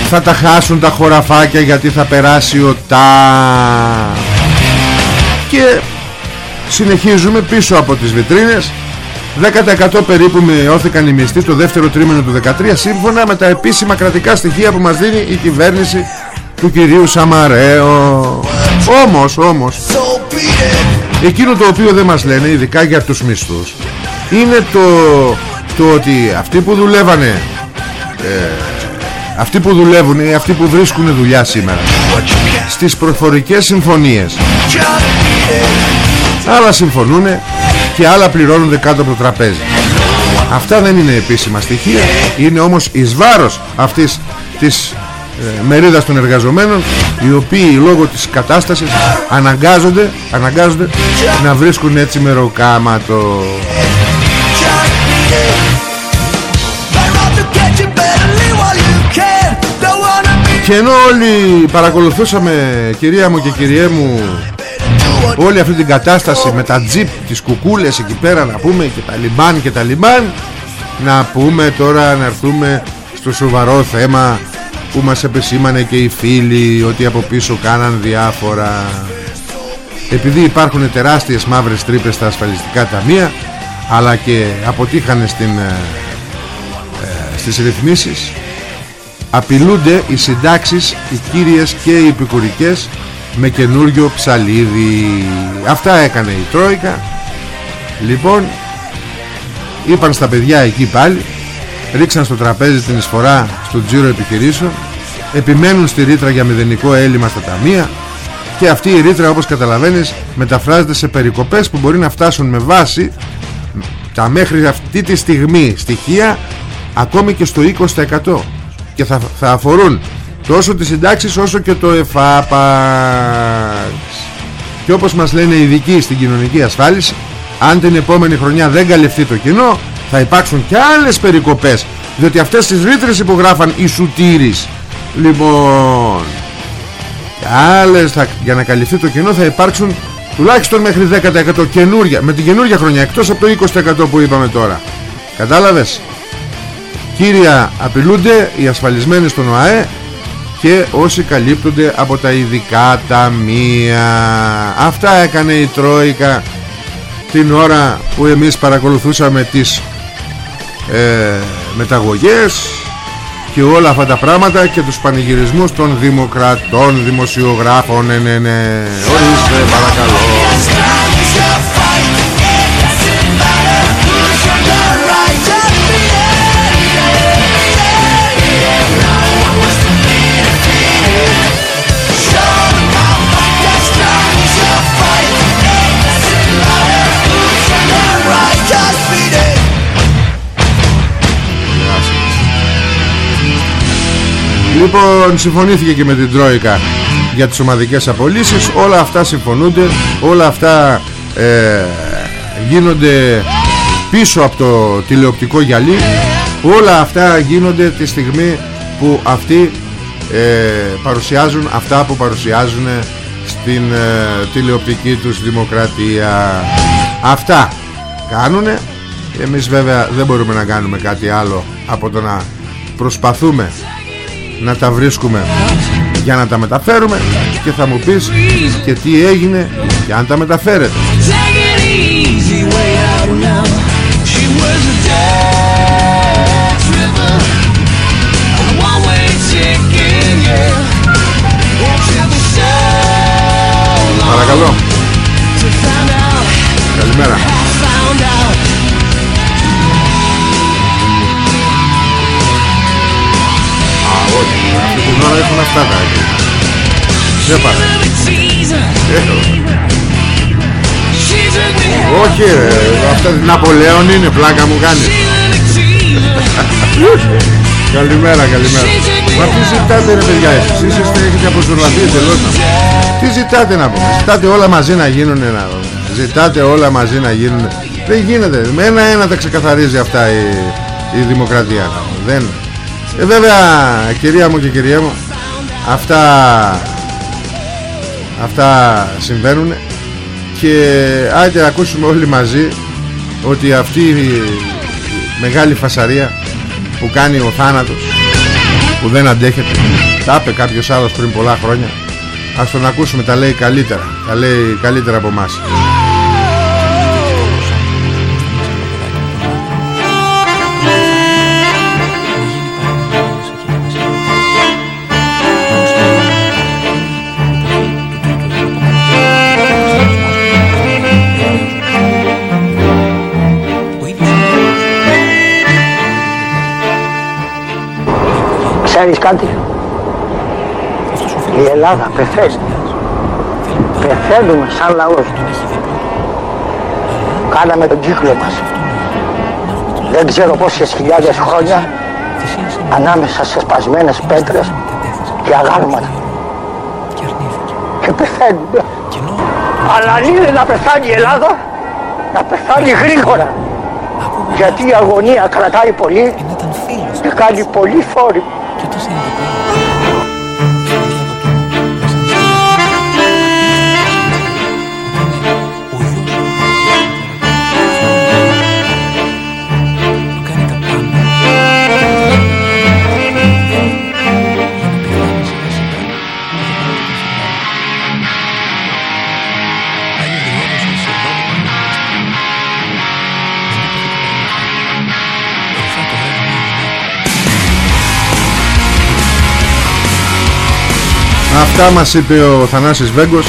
θα τα χάσουν τα χωραφάκια γιατί θα περάσει ο ΤΑ. Και συνεχίζουμε πίσω από τις βιτρίνες 10% περίπου μειώθηκαν οι μισθοί το δεύτερο τρίμηνο του 2013 σύμφωνα με τα επίσημα κρατικά στοιχεία που μας δίνει η κυβέρνηση του κυρίου Σαμαρέο. Όμως, όμως, εκείνο το οποίο δεν μας λένε, ειδικά για τους μισθούς, είναι το, το ότι αυτοί που δουλεύανε, ε, αυτοί που δουλεύουν ή αυτοί που βρίσκουν δουλειά σήμερα, στις προφορικές συμφωνίες, άλλα συμφωνούν και άλλα πληρώνονται κάτω από το τραπέζι. Αυτά δεν είναι επίσημα στοιχεία. Είναι όμως εις βάρος αυτής της ε, μερίδας των εργαζομένων οι οποίοι λόγω της κατάστασης αναγκάζονται, αναγκάζονται να βρίσκουν έτσι μεροκάματο. Και ενώ όλοι παρακολουθούσαμε κυρία μου και κυριέ μου όλη αυτή την κατάσταση με τα τζιπ τις κουκούλες εκεί πέρα να πούμε και τα λιμπάν και τα λιμπάν. Να πούμε τώρα να έρθουμε στο σοβαρό θέμα που μας επεσήμανε και οι φίλοι ότι από πίσω κάναν διάφορα. Επειδή υπάρχουν τεράστιες μαύρες τρύπες στα ασφαλιστικά ταμεία αλλά και αποτύχανε στην, ε, ε, στις ρυθμίσεις απειλούνται οι συντάξεις οι κύριες και οι επικουρικές με καινούριο ψαλίδι. Αυτά έκανε η Τρόικα. Λοιπόν είπαν στα παιδιά εκεί πάλι ρίξαν στο τραπέζι την εισφορά στο τζίρο επιχειρήσεων επιμένουν στη ρήτρα για μηδενικό έλλειμμα στα ταμεία και αυτή η ρήτρα όπως καταλαβαίνεις μεταφράζεται σε περικοπές που μπορεί να φτάσουν με βάση τα μέχρι αυτή τη στιγμή στοιχεία ακόμη και στο 20% και θα, θα αφορούν τόσο τις συντάξεις όσο και το ΕΦΑΠΑ και όπως μας λένε οι ειδικοί στην κοινωνική ασφάλιση αν την επόμενη χρονιά δεν καλυφθεί το κοινό θα υπάρξουν και άλλες περικοπές διότι αυτές τις ρήτρες υπογράφαν οι σουτήρεις Λοιπόν και άλλες θα, για να καλυφθεί το κενό θα υπάρξουν τουλάχιστον μέχρι 10% καινούρια με την καινούρια χρονιά εκτός από το 20% που είπαμε τώρα. Κατάλαβες; Κύρια απειλούνται οι ασφαλισμένοι στον ΟΑΕ και όσοι καλύπτονται από τα ειδικά ταμεία αυτά έκανε η Τρόικα την ώρα που εμείς παρακολουθούσαμε τις ε, μεταγωγές και όλα αυτά τα πράγματα και τους πανηγυρισμούς των δημοκρατών, δημοσιογράφων, ναι, ναι, ναι. Ορίστε, παρακαλώ. Λοιπόν, συμφωνήθηκε και με την Τρόικα για τις ομαδικές απολύσεις. Όλα αυτά συμφωνούνται, όλα αυτά ε, γίνονται πίσω από το τηλεοπτικό γυαλί. Όλα αυτά γίνονται τη στιγμή που αυτοί ε, παρουσιάζουν αυτά που παρουσιάζουν στην ε, τηλεοπτική τους δημοκρατία. Αυτά κάνουνε. Εμείς βέβαια δεν μπορούμε να κάνουμε κάτι άλλο από το να προσπαθούμε να τα βρίσκουμε για να τα μεταφέρουμε και θα μου πεις και τι έγινε για να τα μεταφέρετε. Take όχι Αυτή την ώρα έχουν αυτά τα Δεν πάνε The teaser, Ε, she took me Όχι ρε Αυτά Ναπολέον είναι πλάκα μου κάνεις. She the teaser, Καλημέρα καλημέρα. Μα τι ζητάτε ρε παιδιά εσείς Είστε έχετε αποζουρλαθεί εντελώς. Να πούμε. Τι ζητάτε να πούμε Ζητάτε όλα μαζί να γίνουν να... Ζητάτε όλα μαζί να γίνουν Δεν γίνεται Με ένα-ένα τα ξεκαθαρίζει αυτά η, η δημοκρατία. Να πούμε. Δεν ε, Βέβαια κυρία μου και κυρία μου Αυτά Αυτά συμβαίνουν Και άντε να ακούσουμε όλοι μαζί Ότι αυτή η μεγάλη φασαρία Που κάνει ο θάνατος Που δεν αντέχεται Τα είπε κάποιος άλλος πριν πολλά χρόνια Ας τον ακούσουμε τα λέει καλύτερα Τα λέει καλύτερα από εμάς Ξέρεις κάτι. Η Ελλάδα πεθαίνει. Πεθαίνουμε σαν λαός. Κάναμε τον κύκλο μας. Δεν ξέρω πόσες χιλιάδες χρόνια ανάμεσα σε σπασμένες πέτρες και αγάλματα. Και πεθαίνουμε. Αλλά αν είναι να πεθάνει η Ελλάδα, να πεθάνει γρήγορα. Γιατί η αγωνία κρατάει πολύ και κάνει πολύ que eu tô bem. Αυτά μας είπε ο Θανάσης Βέγκος.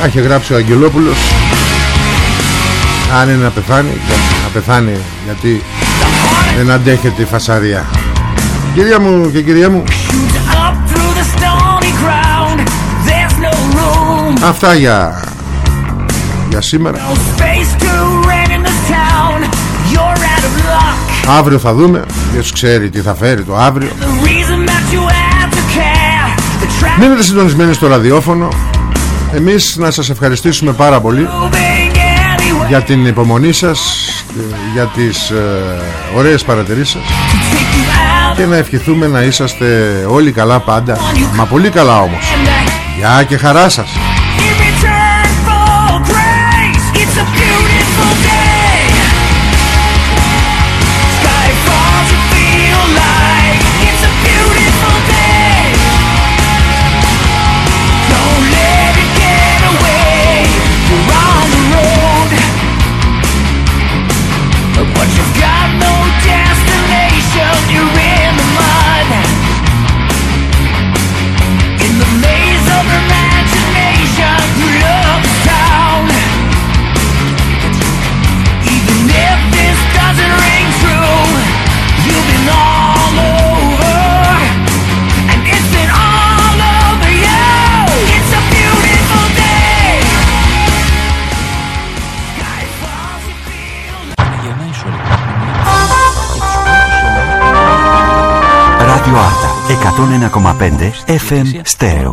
Τα είχε γράψει ο Αγγελόπουλος. Αν είναι να πεθάνει Να πεθάνει γιατί Δεν αντέχεται η φασαρία. Κυρία μου και κυρία μου. Up through the stony ground, there's no room, Αυτά για Για σήμερα. No space to rent in this town. You're out of luck. Αύριο θα δούμε. Ποιος ξέρει τι θα φέρει το αύριο Μείνετε συντονισμένοι στο ραδιόφωνο. Εμείς να σας ευχαριστήσουμε πάρα πολύ moving anywhere. Για την υπομονή σας Για τις ε, ωραίες παρατηρήσεις σας. Take you out Και να ευχηθούμε να είσαστε όλοι καλά πάντα. Μα πολύ καλά όμως. Γεια και χαρά σας FM Στέρεο